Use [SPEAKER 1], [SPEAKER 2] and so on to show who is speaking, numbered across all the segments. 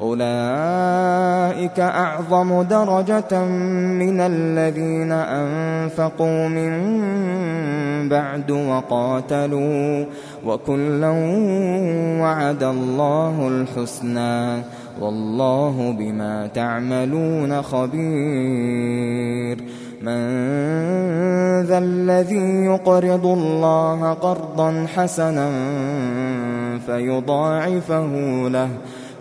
[SPEAKER 1] أولئك أعظم درجة من الذين أنفقوا من بعد وقاتلوا وكلا وعد الله الحسنى والله بما تعملون خبير من ذا الذي يقرض الله قرضا حسنا فيضاعفه له ۖ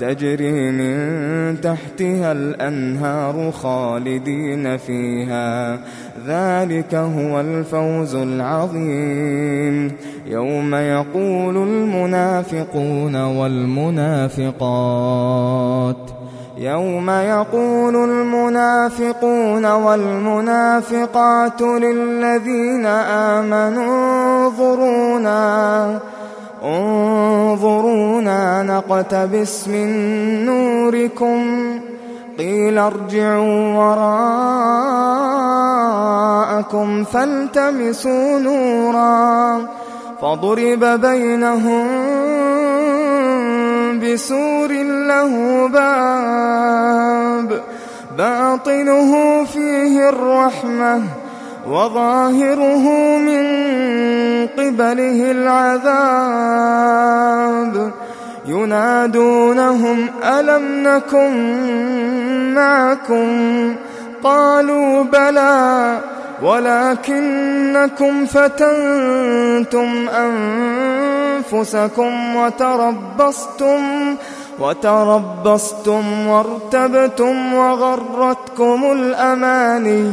[SPEAKER 1] تجري من تحتها الأنهار خالدين فيها ذلك هو الفوز العظيم يوم يقول المنافقون والمنافقات يوم يقول المنافقون والمنافقات للذين آمنوا انظرونا انظرونا نقتبس من نوركم قيل ارجعوا وراءكم فالتمسوا نورا فضرب بينهم بسور له باب باطنه فيه الرحمه وظاهره من قبله العذاب ينادونهم ألم نكن معكم قالوا بلى ولكنكم فتنتم أنفسكم وتربصتم وتربصتم وارتبتم وغرتكم الأماني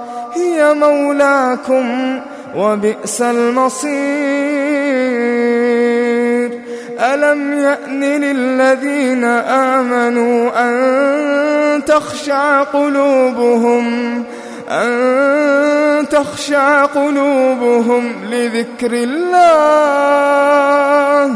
[SPEAKER 1] مولاكم وبئس المصير ألم يأن للذين آمنوا أن تخشع قلوبهم أن تخشع قلوبهم لذكر الله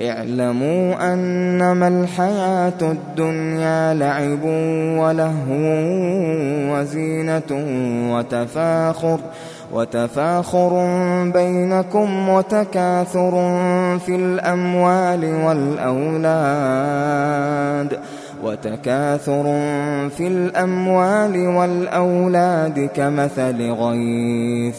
[SPEAKER 1] اعلموا أنما الحياة الدنيا لعب ولهو وزينة وتفاخر وتفاخر بينكم وتكاثر في الأموال والأولاد وتكاثر في الأموال والأولاد كمثل غيث ۖ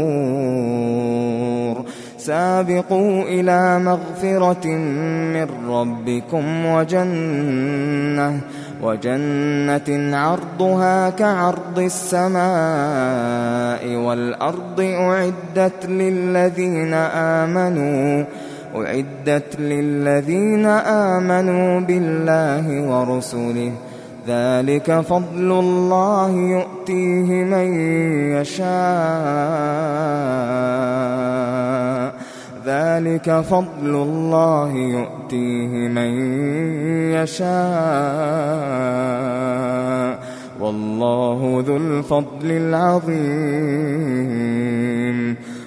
[SPEAKER 1] سابقوا إلى مغفرة من ربكم وجنة وجنة عرضها كعرض السماء والأرض أعدت للذين آمنوا أعدت للذين آمنوا بالله ورسله ذلك فضل الله يؤتيه من يشاء ذلك فضل الله يؤتيه من يشاء والله ذو الفضل العظيم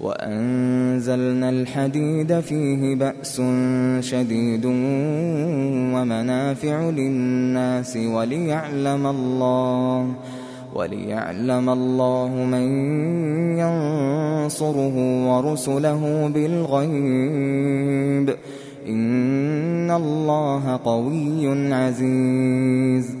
[SPEAKER 1] وأنزلنا الحديد فيه بأس شديد ومنافع للناس وليعلم الله وليعلم الله من ينصره ورسله بالغيب إن الله قوي عزيز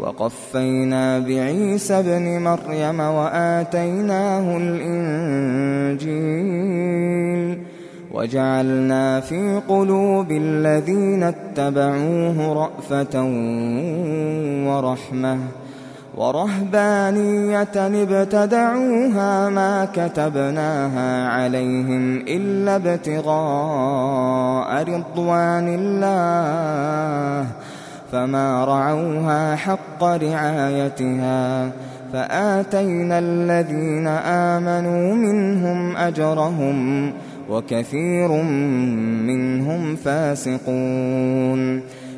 [SPEAKER 1] وقفينا بعيسى ابن مريم وآتيناه الإنجيل وجعلنا في قلوب الذين اتبعوه رأفة ورحمة ورهبانية ابتدعوها ما كتبناها عليهم إلا ابتغاء رضوان الله فما رعوها حق رعايتها فآتينا الذين آمنوا منهم أجرهم وكثير منهم فاسقون